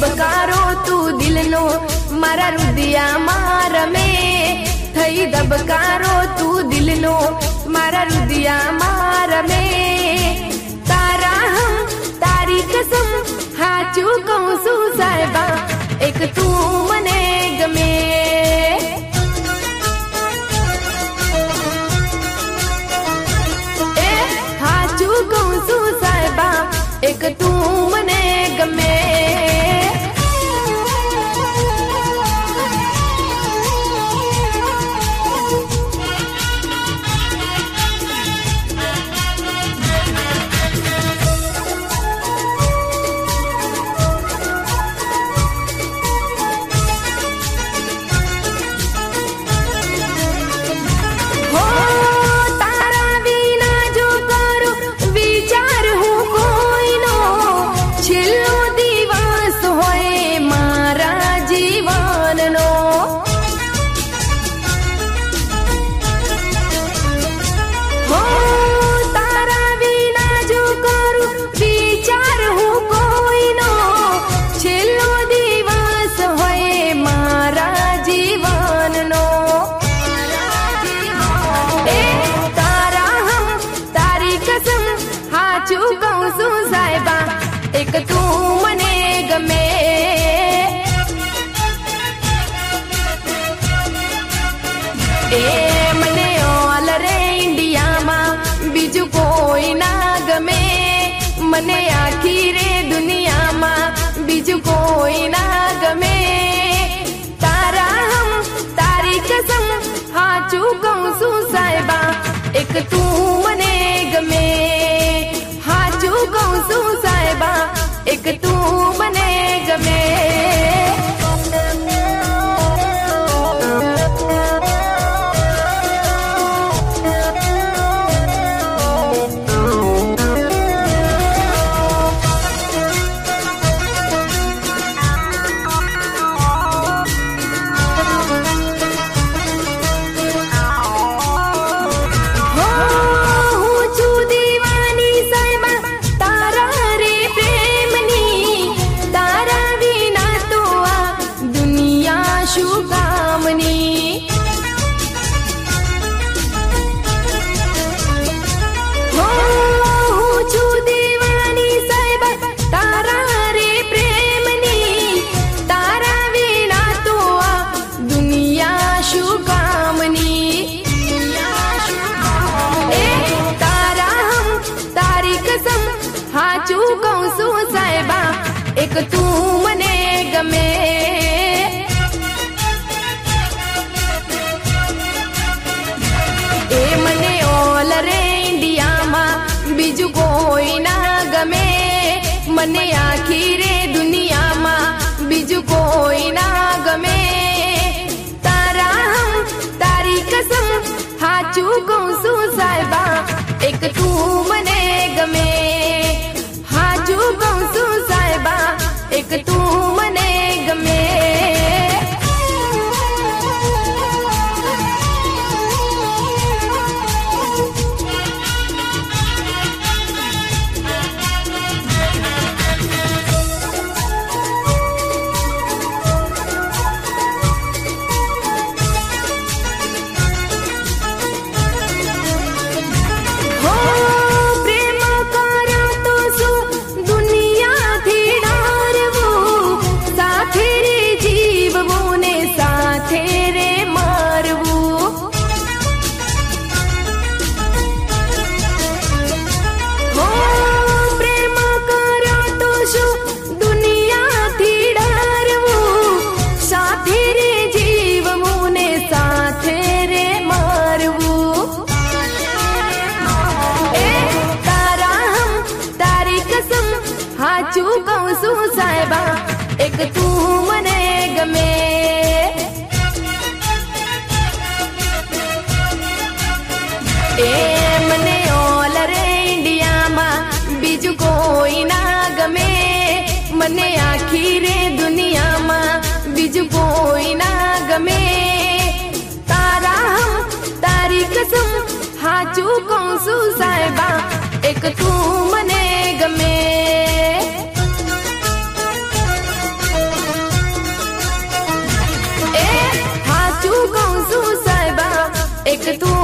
ધબકારો તું દિલનો મારા રુદિયામાં રમે થઈ ધબકારો તું દિલનો મારા રુદિયામાં રમે તારા હમ તારી કસમ હાચું કહું છું સાહેબા એક તું साहिबा एक तू बने હાચું કહું છું સાહેબા એક તું મને ગમે એ મને ઓલ રે બીજું કોઈ ના ગમે મને આખી રે દુનિયામાં બીજું કોઈ ના ગમે તારા તારી કસમ હાચું तू मने गमे ए, मने ऑल रे इंडिया मा, बीजू कोई ना गमे। मने आखिरे दुनिया मा, बीजू कोई ना गमे। तारा हम तारी कसम, हाचू कौसू साहिबा, एक तू मने गमे que tú.